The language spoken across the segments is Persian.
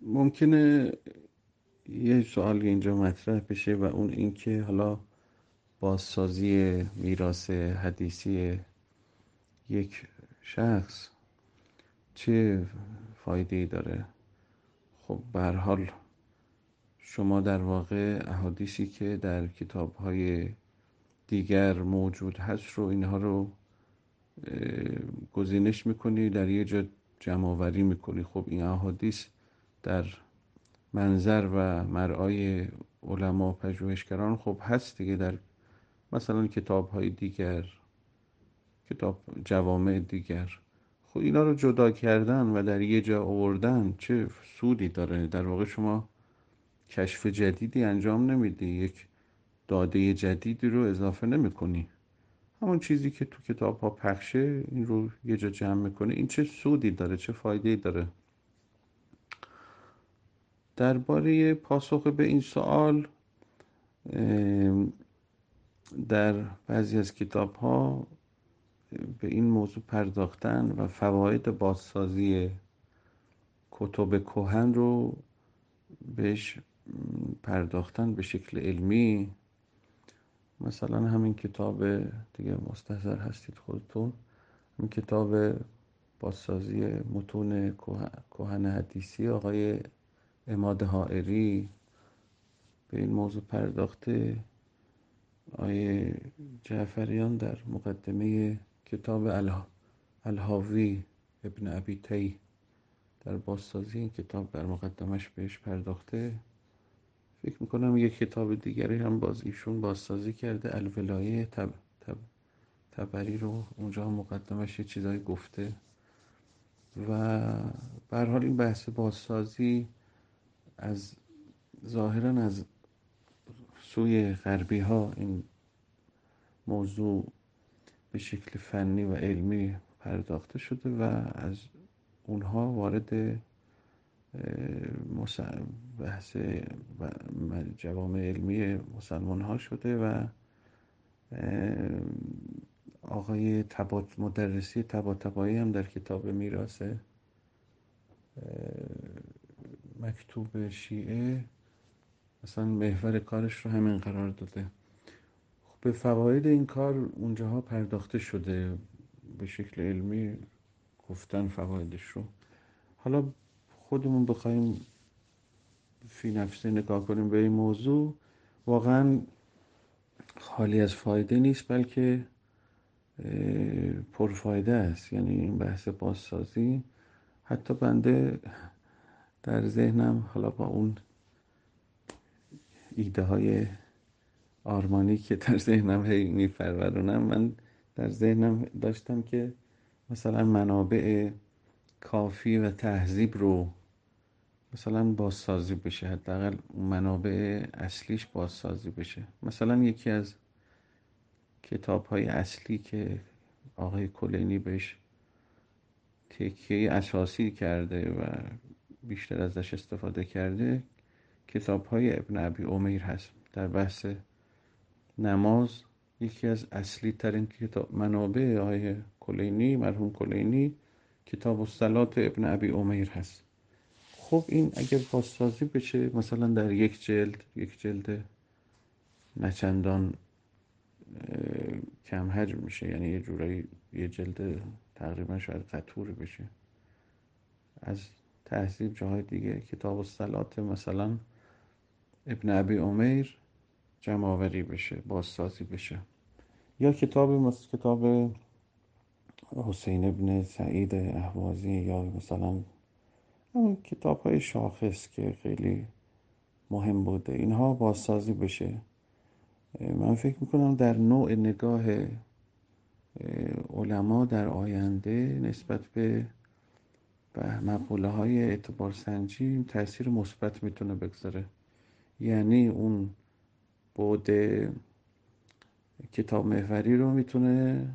ممکنه یه سوال اینجا مطرح بشه و اون اینکه حالا بازسازی میراث حدیثی یک شخص چه فایده داره؟ خب به حال شما در واقع احادیثی که در کتاب های دیگر موجود هست رو اینها رو گزینش می‌کنی در یه جا جمع آوری می‌کنی. خب این احادیث در منظر و مرعای علما و پژوهشگران خب هست دیگه در مثلا کتاب های دیگر کتاب جوامع دیگر. خب اینا رو جدا کردن و در یه جا آوردن چه سودی داره؟ در واقع شما کشف جدیدی انجام نمیدی. یک داده جدیدی رو اضافه نمی کنی همون چیزی که تو کتاب ها پخشه این رو یه جا جمع می‌کنه. این چه سودی داره چه فایده داره؟ درباره پاسخ به این سوال در بعضی از کتاب ها به این موضوع پرداختن و فواید بازسازی کتب کوهن رو بهش پرداختن به شکل علمی. مثلا همین کتاب دیگه مستحضر هستید خودتون. این کتاب بازسازی متون کوهن حدیثی آقای اماد حائری به این موضوع پرداخته. آیه جعفریان در مقدمه کتاب الهاوی ابن ابی تی در بازسازی این کتاب در مقدمش بهش پرداخته. فکر می‌کنم یک کتاب دیگری هم باز ایشون بازسازی کرده الولایه تب تب تبری رو اونجا مقدمش یه چیزایی گفته. و به حال این بحث بازسازی از ظاهرا از سوی غربی ها این موضوع به شکل فنی و علمی پرداخته شده و از اونها وارد بحث جوامع علمی مسلمان ها شده و آقای تبات مدرسی تبا تبایی هم در کتاب میراث مکتوب شیعه مثلا محور کارش رو همین قرار داده. خب به فواید این کار اونجاها پرداخته شده به شکل علمی گفتن فوایدش رو. حالا خودمون بخوایم فی نفسه نگاه کنیم به این موضوع واقعا خالی از فایده نیست بلکه پرفایده است. یعنی این بحث بازسازی حتی بنده در ذهنم حالا با اون ایده های آرمانی که در ذهنم هی میفرورونم من در ذهنم داشتم که مثلا منابع کافی و تهذیب رو مثلا بازسازی بشه. حداقل منابع اصلیش بازسازی بشه. مثلا یکی از کتاب های اصلی که آقای کلینی بهش تکیه اساسی کرده و بیشتر ازش استفاده کرده کتاب های ابن ابی امیر هست. در بحث نماز یکی از اصلی ترین کتاب منابع آقای کلینی مرحوم کلینی کتاب الصلات ابن ابی امیر هست. خب این اگر بازسازی بشه مثلا در یک جلد یک جلد نچندان کم حجم میشه. یعنی یه جورایی یه جلد تقریبا شاید قطور بشه. از تحصیل جاهای دیگه. کتاب الصلات مثلا ابن ابی امیر جمعآوری بشه بازسازی بشه. یا کتاب مثل کتاب حسین ابن سعید احوازی یا مثلا اون کتاب های شاخص که خیلی مهم بوده اینها بازسازی بشه. من فکر می‌کنم در نوع نگاه علما در آینده نسبت به مقوله های اعتبار سنجی تاثیر مثبت می‌تونه بگذاره. یعنی اون بود کتاب محوری رو می‌تونه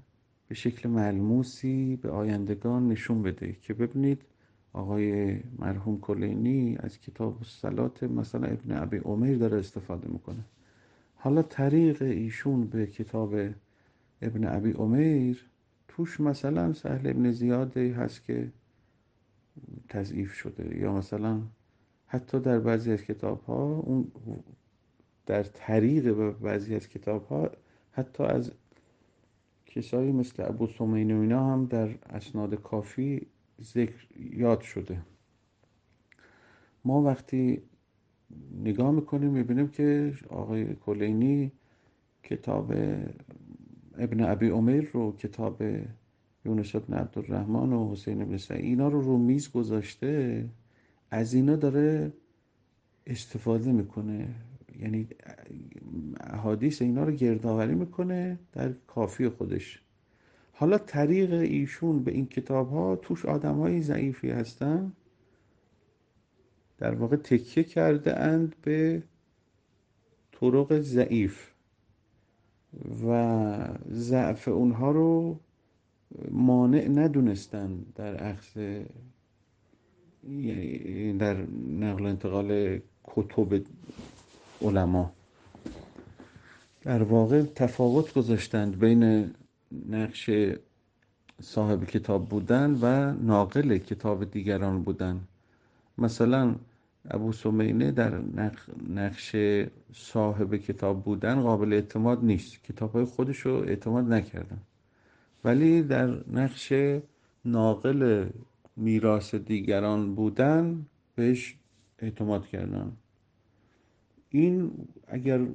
به شکل ملموسی به آیندگان نشون بده که ببینید آقای مرحوم کلینی از کتاب سلات مثلا ابن ابی عمر داره استفاده می‌کنه. حالا طریق ایشون به کتاب ابن ابی عمر توش مثلا سهل ابن زیاده هست که تضعیف شده یا مثلا حتی در بعضی از کتاب ها اون در طریق بعضی از کتاب ها حتی از کسایی مثل ابو سمین و اینا هم در اسناد کافی ذکر یاد شده. ما وقتی نگاه می‌کنیم می‌بینیم که آقای کلینی کتاب ابن ابی عمر رو کتاب یونس ابن عبدالرحمن و حسین ابن سعید اینا رو رو میز گذاشته از اینا داره استفاده می‌کنه. یعنی احادیث اینا رو گردآوری می‌کنه در کافی خودش. حالا طریق ایشون به این کتاب ها توش آدم های ضعیفی هستن. در واقع تکیه کرده اند به طرق ضعیف. و ضعف اونها رو مانع ندونستن در اخذ یعنی در نقل انتقال کتب علما. در واقع تفاوت گذاشتند بین نقش صاحب کتاب بودن و ناقل کتاب دیگران بودن. مثلا ابو سمینه در نقش صاحب کتاب بودن قابل اعتماد نیست. کتاب های خودش رو اعتماد نکردن. ولی در نقش ناقل میراث دیگران بودن بهش اعتماد کردن. این اگر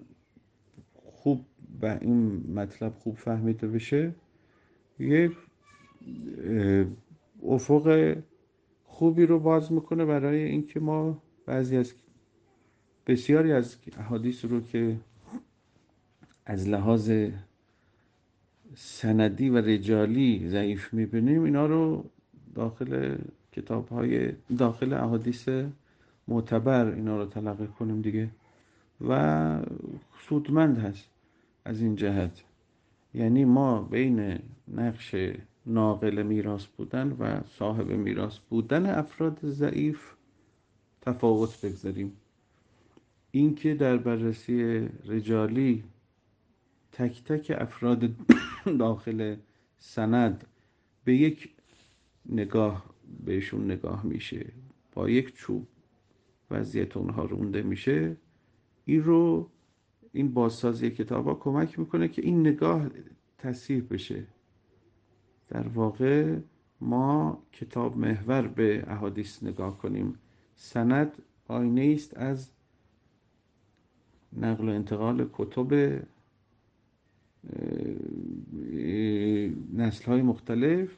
خوب به این مطلب خوب فهمیده بشه یک افق خوبی رو باز می‌کنه برای اینکه ما بعضی از بسیاری از احادیث رو که از لحاظ سندی و رجالی ضعیف می‌بینیم اینا رو داخل کتاب های داخل احادیث معتبر اینا رو تلقی کنیم دیگه. و سودمند هست از این جهت. یعنی ما بین نقش ناقل میراث بودن و صاحب میراث بودن افراد ضعیف تفاوت بگذاریم. اینکه در بررسی رجالی تک تک افراد داخل سند به یک نگاه بهشون نگاه میشه با یک چوب وضعیت اونها رونده میشه. این رو این بازسازی کتاب ها کمک می‌کنه که این نگاه تصحیح بشه. در واقع ما کتاب محور به احادیث نگاه کنیم. سند آینه است از نقل و انتقال کتب نسل های مختلف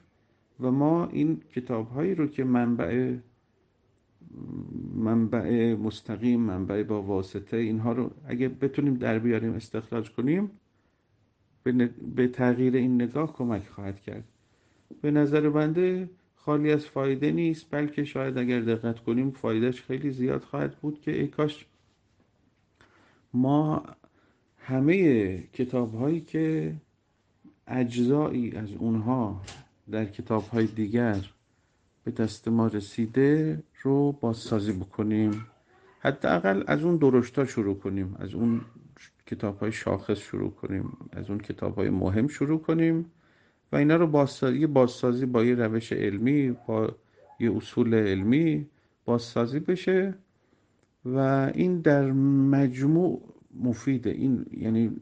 و ما این کتاب هایی رو که منبع منبع مستقیم منبع با واسطه اینها رو اگه بتونیم در بیاریم استخراج کنیم به, تغییر این نگاه کمک خواهد کرد. به نظر بنده خالی از فایده نیست بلکه شاید اگر دقت کنیم فایدهش خیلی زیاد خواهد بود که ای کاش ما همه کتاب هایی که اجزایی از اونها در کتاب های دیگر به دست ما رسیده رو بازسازی بکنیم. حداقل از اون درشتا شروع کنیم از اون کتاب های شاخص شروع کنیم از اون کتاب های مهم شروع کنیم و اینا رو بازسازی بازسازی با یه روش علمی با یه اصول علمی بازسازی بشه و این در مجموع مفیده. این یعنی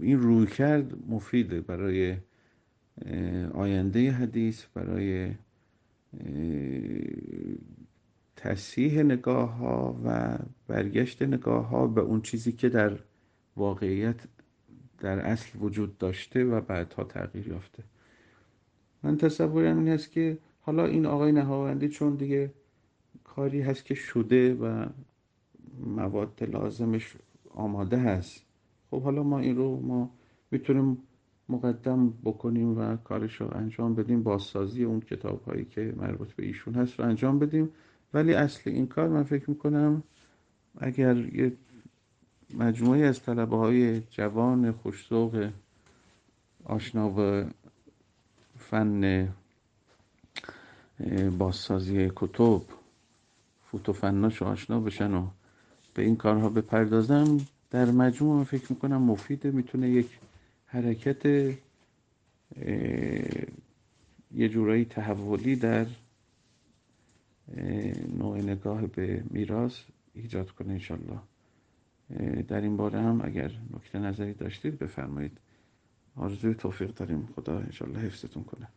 این روی کرد مفیده برای آینده حدیث برای تصحیح نگاه ها و برگشت نگاه ها به اون چیزی که در واقعیت در اصل وجود داشته و بعدها تغییر یافته. من تصورم این هست که حالا این آقای نهاوندی چون دیگه کاری هست که شده و مواد لازمش آماده هست. خب حالا ما این رو ما می‌تونیم مقدم بکنیم و کارش رو انجام بدیم. بازسازی اون کتاب هایی که مربوط به ایشون هست رو انجام بدیم. ولی اصل این کار من فکر می‌کنم اگر یه مجموعی از طلبه های جوان خوشسوق آشنا به فن بازسازی کتب فوتوفناش آشنا بشن و به این کارها بپردازم در مجموع فکر می‌کنم مفیده. می‌تونه یک حرکت یه جورایی تحولی در نوع نگاه به میراث ایجاد کنه انشالله در این باره هم اگر نکته نظری داشتید بفرمایید. آرزوی توفیق داریم. خدا انشالله حفظتون کنه.